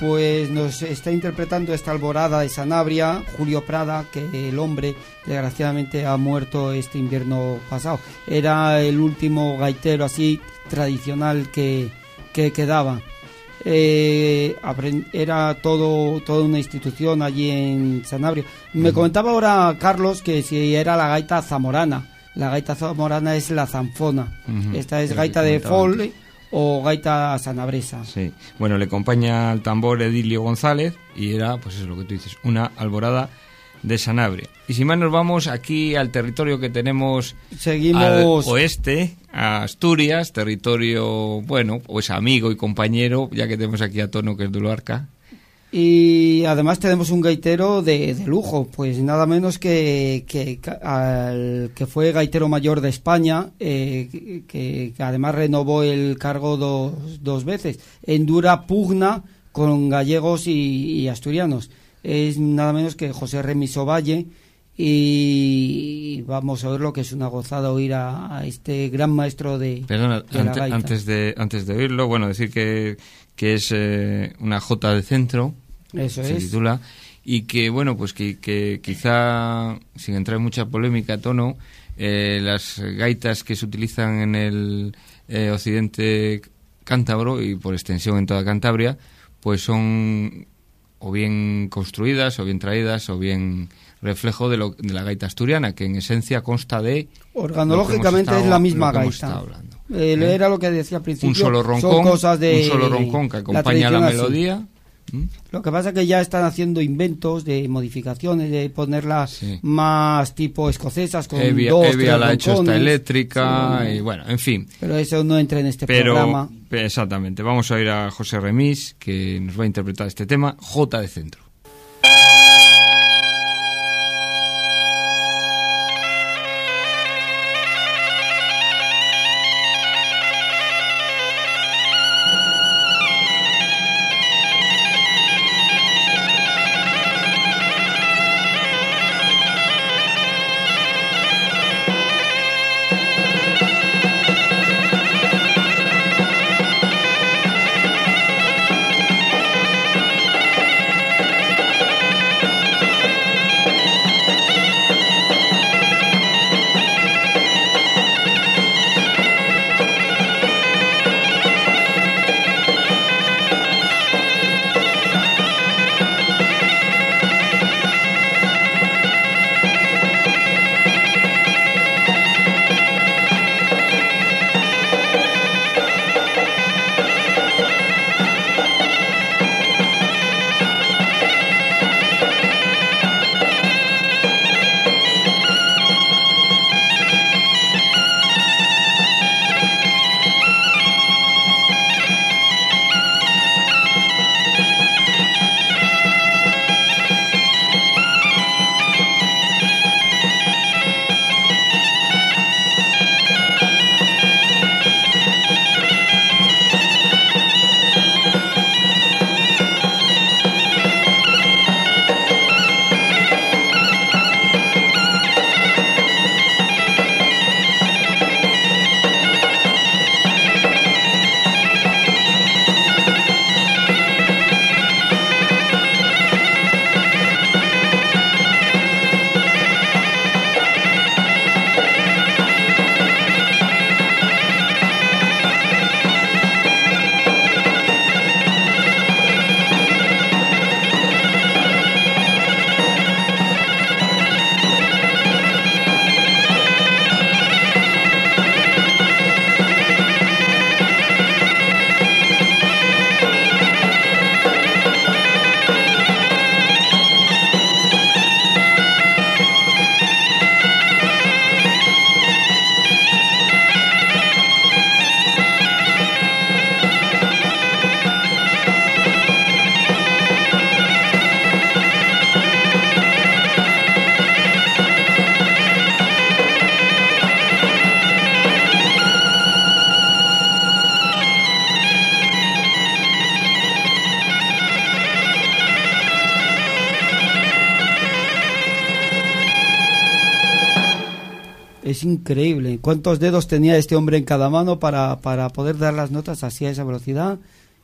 Pues nos está interpretando esta alborada de Sanabria, Julio Prada, que el hombre desgraciadamente ha muerto este invierno pasado. Era el último gaitero así tradicional que, que quedaba. Eh, era todo toda una institución allí en Sanabria. Me comentaba ahora Carlos que si era la gaita zamorana. La gaita zamorana es la zanfona. Esta es gaita de foley o gaita sanabresa. Sí. Bueno, le acompaña al tambor Edilio González y era, pues eso es lo que tú dices, una alborada de Sanabria. Y sin más nos vamos aquí al territorio que tenemos Seguimos al oeste, a Asturias, territorio, bueno, pues amigo y compañero, ya que tenemos aquí a Tono, que es de Luarca. Y además tenemos un gaitero de, de lujo, pues nada menos que, que, al que fue gaitero mayor de España, eh, que, que además renovó el cargo dos, dos veces, en dura pugna con gallegos y, y asturianos. Es nada menos que José Remiso Valle y vamos a ver lo que es una gozada oír a, a este gran maestro de, Perdona, de la ante- gaita. antes, de, antes de oírlo, bueno, decir que, que es eh, una J de centro, Eso se es. titula, y que, bueno, pues que, que quizá, sin entrar en mucha polémica, Tono, eh, las gaitas que se utilizan en el eh, occidente cántabro y por extensión en toda Cantabria, pues son o bien construidas, o bien traídas, o bien reflejo de, lo, de la gaita asturiana, que en esencia consta de... Organológicamente hemos es la misma gaita. estado hablando. Eh, ¿Eh? Era lo que decía al principio. un solo son roncón, cosas de un solo roncón que la acompaña la, así. melodía. ¿Mm? Lo que pasa es que ya están haciendo inventos de modificaciones, de ponerlas Sí. más tipo escocesas con Evia, dos, Evia tres la ha hecho esta eléctrica Sí. y bueno, en fin. Pero eso no entra en este Pero programa. exactamente, vamos a oír a José Remis que nos va a interpretar este tema, J de centro. Increíble. ¿Cuántos dedos tenía este hombre en cada mano para, para poder dar las notas así a esa velocidad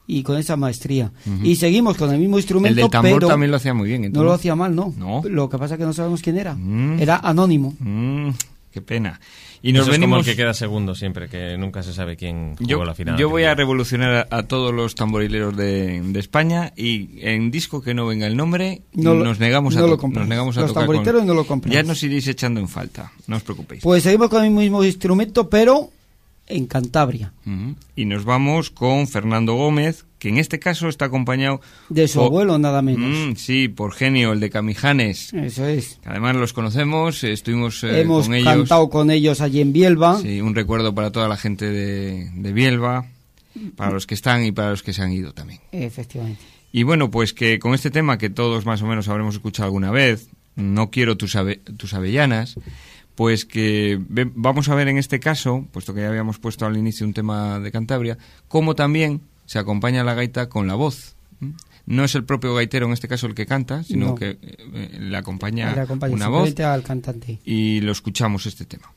y con esa maestría? Y seguimos con el mismo instrumento, El del tambor pero también lo hacía muy bien. no entonces. lo hacía mal, ¿no? No. Lo que pasa es que no sabemos quién era. Mm. Era anónimo. Mm, qué pena. Y nos Eso es como venimos... el que queda segundo siempre, que nunca se sabe quién jugó Yo, la final. yo voy a revolucionar a, a todos los tamborileros de, de España y en disco que no venga el nombre No lo- nos negamos a no lo to- compramos. nos negamos a Los tocar tamboriteros con- no lo compramos. Ya nos iréis echando en falta, no os preocupéis. Pues seguimos con el mismo instrumento, pero en Cantabria. Y nos vamos con Fernando Gómez, que en este caso está acompañado De su por- abuelo, nada menos. Mm, sí, por Genio, el de Camijanes. Eso es. Además los conocemos, estuvimos eh, Hemos con ellos. cantado con ellos allí en Bielba. Sí, un recuerdo para toda la gente de, de Bielba, para los que están y para los que se han ido también. Efectivamente. Y bueno, pues que con este tema que todos más o menos habremos escuchado alguna vez, no quiero tus, ave- tus avellanas, pues que vamos a ver en este caso, puesto que ya habíamos puesto al inicio un tema de Cantabria, cómo también se acompaña la gaita con la voz. No es el propio gaitero en este caso el que canta, sino No. que eh, le acompaña, Le acompaña una voz simplemente al cantante. y lo escuchamos este tema.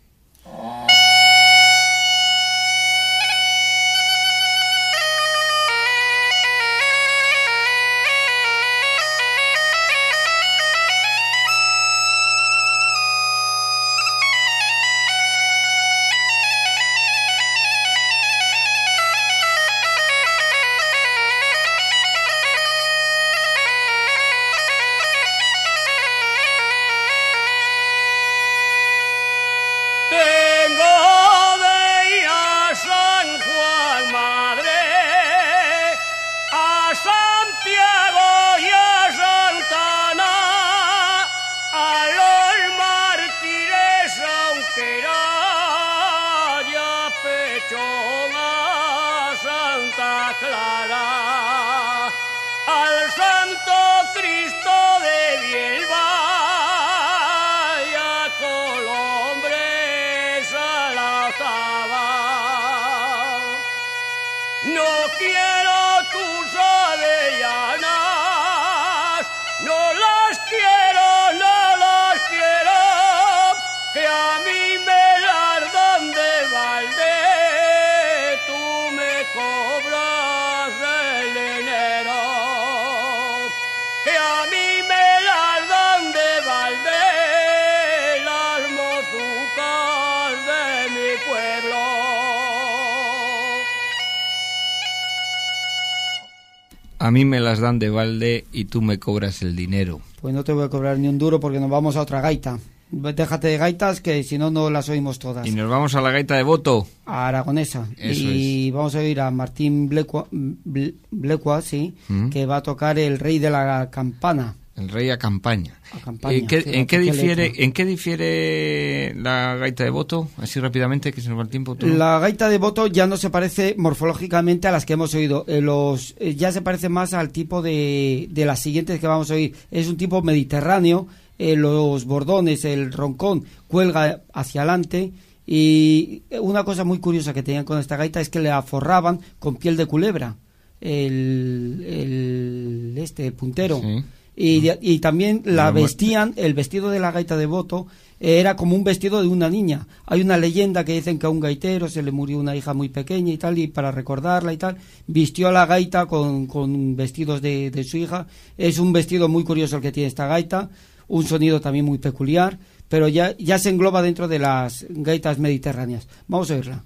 De balde y tú me cobras el dinero. Pues no te voy a cobrar ni un duro porque nos vamos a otra gaita. Déjate de gaitas que si no, no las oímos todas. Y nos vamos a la gaita de voto. A Aragonesa. Eso y vamos a oír a Martín Blecua, Ble- Blecua, sí, Mm. que va a tocar el rey de la campana. El rey a campaña. ¿En qué, en difiere. ¿En qué difiere la gaita de voto? Así rápidamente, que se nos va el tiempo. ¿tú? La gaita de voto ya no se parece morfológicamente a las que hemos oído. Eh, los, eh, ya se parece más al tipo de, de las siguientes que vamos a oír. Es un tipo mediterráneo. eh, los bordones, el roncón cuelga hacia adelante. Y una cosa muy curiosa que tenían con esta gaita es que le aforraban con piel de culebra. El, el este el puntero. Sí. Y, de- y también la vestían, el vestido de la gaita de voto eh, era como un vestido de una niña. Hay una leyenda que dicen que a un gaitero se le murió una hija muy pequeña y tal, y para recordarla y tal, vistió a la gaita con, con vestidos de, de su hija. Es un vestido muy curioso el que tiene esta gaita, un sonido también muy peculiar, pero ya, ya se engloba dentro de las gaitas mediterráneas. Vamos a oírla.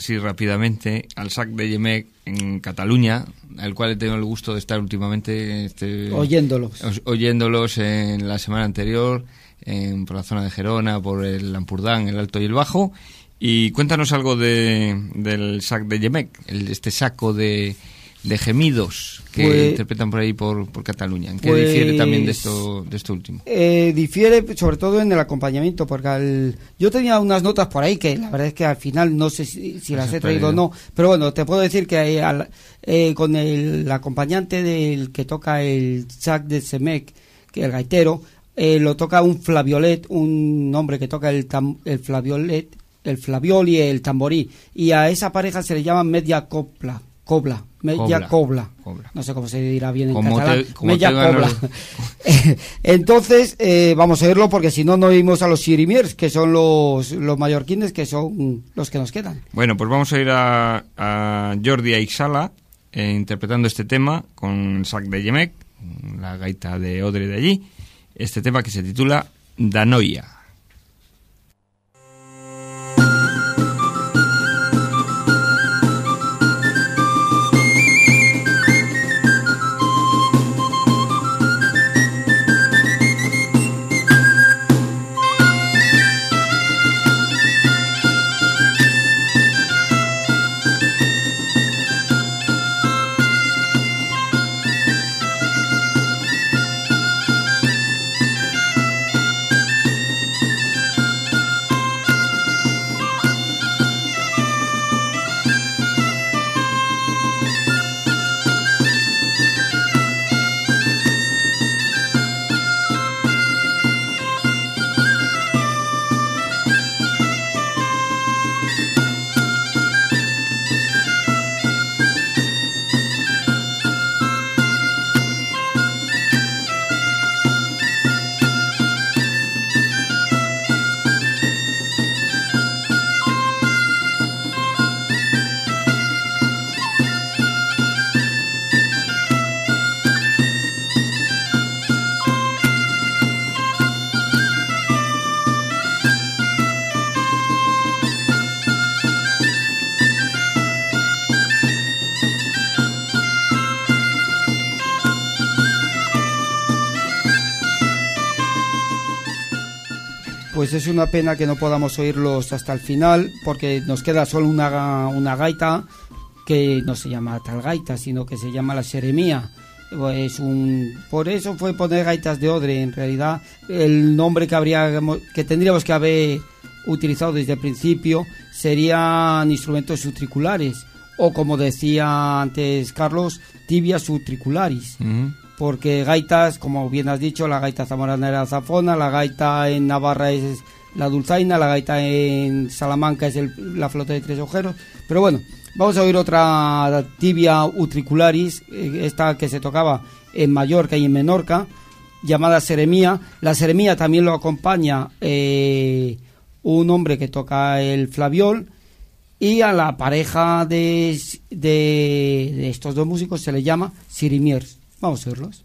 Así rápidamente, al SAC de Yemec en Cataluña, al cual he tenido el gusto de estar últimamente este, Oyéndolos. os- oyéndolos en la semana anterior, en- por la zona de Gerona, por el Ampurdán, el Alto y el Bajo. Y cuéntanos algo de, del SAC de Yemec, el- este saco de, de gemidos que Pues- interpretan por ahí por, por Cataluña. ¿En qué Pues- difiere también de esto, de esto último? Eh, difiere sobre todo en el acompañamiento, porque al- yo tenía unas notas por ahí que la verdad es que al final no sé si, si Las he traído o no, pero bueno, te puedo decir que eh, al- eh, con el, acompañante del que toca el sac de Semec, que el gaitero, eh, lo toca un flaviolet, un hombre que toca el, tam- el flaviolet, el flaviol y el tamborí, y a esa pareja se le llama media copla, cobla, media Cobla. cobla. No sé cómo se dirá bien en Como catalán. te- van cobla. los- Entonces, eh, vamos a verlo porque si no, no oímos a los sirimiers, que son los, los mallorquines, que son los que nos quedan. Bueno, pues vamos a ir a, a Jordi Aixala eh, interpretando este tema con Sac de Yemec, la gaita de Odre de allí. Este tema que se titula Danoia. Pues es una pena que no podamos oírlos hasta el final, porque nos queda solo una, una gaita que no se llama tal gaita, sino que se llama la seremía. Pues un, por eso fue poner gaitas de odre. En realidad, el nombre que, habría, que tendríamos que haber utilizado desde el principio serían instrumentos subtriculares, o como decía antes Carlos, tibias subtricularis Ujú. Porque gaitas, como bien has dicho, la gaita zamorana era zafona, la gaita en Navarra es la dulzaina, la gaita en Salamanca es el- la flota de tres ojeros. Pero bueno, vamos a oír otra tibia utricularis, eh, esta que se tocaba en Mallorca y en Menorca, llamada seremía. La seremía también lo acompaña eh, un hombre que toca el flaviol. Y a la pareja de, de, de estos dos músicos se le llama sirimiers. Vamos a verlos.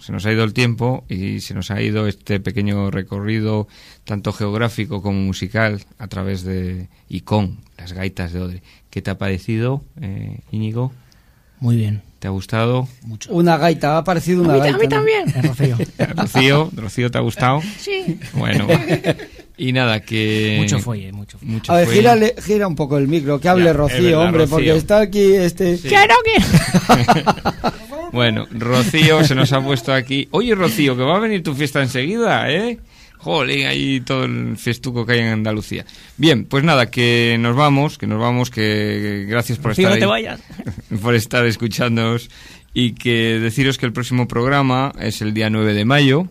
Se nos ha ido el tiempo y se nos ha ido este pequeño recorrido, tanto geográfico como musical, a través de y con las gaitas de Odre. ¿Qué te ha parecido, eh, Íñigo? Muy bien. ¿Te ha gustado? Una gaita, ha parecido una gaita. ¿no? Eh, Rocío. Rocío, Rocío, ¿te ha gustado? Sí. Bueno, y nada, que... Mucho folle, mucho folle. mucho A ver, gírale- gira un poco el micro, que hable Ya, Rocío, verdad, hombre, Rocío. porque está aquí este... Quiero que... Bueno, Rocío se nos ha puesto aquí. Oye, Rocío, que va a venir tu fiesta enseguida, ¿eh? Jolín, ahí todo el festuco que hay en Andalucía. Bien, pues nada, que nos vamos, que nos vamos, que gracias por Rocío, estar no te ahí, vayas. por estar escuchándonos y que deciros que el próximo programa es el día 9 de mayo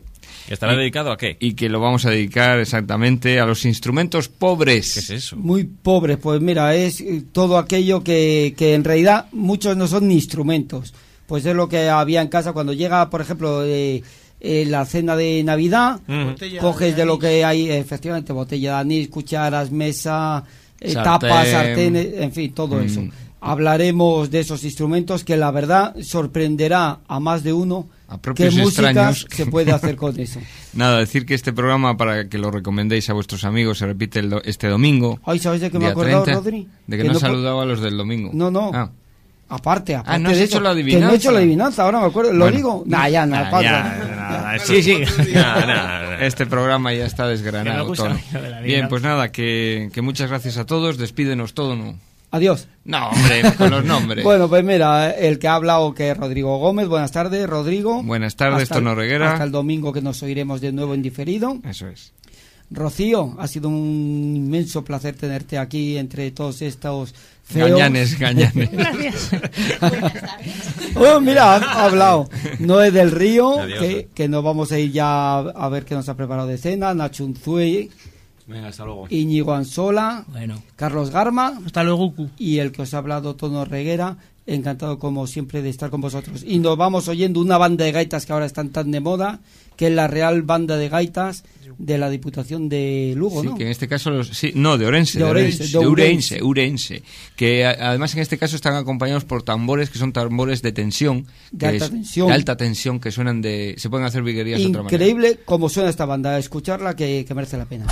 ¿Que ¿Estará Y- dedicado a qué? y que lo vamos a dedicar exactamente a los instrumentos pobres. ¿Qué es eso? Muy pobre, pues mira, es eh, todo aquello que, que en realidad muchos no son ni instrumentos. Pues es lo que había en casa cuando llega, por ejemplo, eh, eh, la cena de Navidad, Mm. Botella coges de lo que hay, efectivamente, botella de anís, cucharas, mesa, eh, Sartén. tapas, sartenes, en fin, todo Mm. eso. Hablaremos de esos instrumentos que la verdad sorprenderá a más de uno A qué propios extraños. se puede hacer con eso. Nada, decir que este programa, para que lo recomendéis a vuestros amigos, se repite el do- este domingo. Ay, ¿sabes de qué me he acordado, 30, Rodri? De que, no, no saludado a los del domingo. No, no. Ah. Aparte, aparte no has de hecho la Que no he adivinanza. hecho la adivinanza, ahora me acuerdo. ¿Lo Bueno. digo? Nah, ya, nada, Ah, paso. ya, nada, eso- Sí, sí. Nah, nah, nah. Este programa ya está desgranado. de la Bien, adivinanza. pues nada, que, que muchas gracias a todos. Despídenos todo, ¿no? Adiós. No, hombre, con los nombres. Bueno, pues mira, el que ha hablado que es Rodrigo Gómez. Buenas tardes, Rodrigo. Buenas tardes, Tono Reguera. Hasta el domingo que nos oiremos de nuevo en diferido. Eso es. Rocío, ha sido un inmenso placer tenerte aquí entre todos estos feos. Gañanes, gañanes. Gracias. Oh, mira, ha ha hablado Noé del Río, Adiós. que, que nos vamos a ir ya a ver qué nos ha preparado de cena, Nacho Unzué, Venga, hasta luego. Íñigo Ansola, Bueno, Carlos Garma hasta luego, y el que os ha hablado Tono Reguera. Encantado como siempre de estar con vosotros. Y nos vamos oyendo una banda de gaitas que ahora están tan de moda, que es la Real Banda de Gaitas de la Diputación de Lugo, Sí, ¿no? que en este caso los, sí, no, de Orense, De de Orense, Orense, de. Urense, Urense, que a- además en este caso están acompañados por tambores que son tambores de tensión, De que alta es- tensión. de alta tensión que suenan de, se pueden hacer viguerías de otra manera. Increíble cómo suena esta banda. Escucharla que, que merece la pena.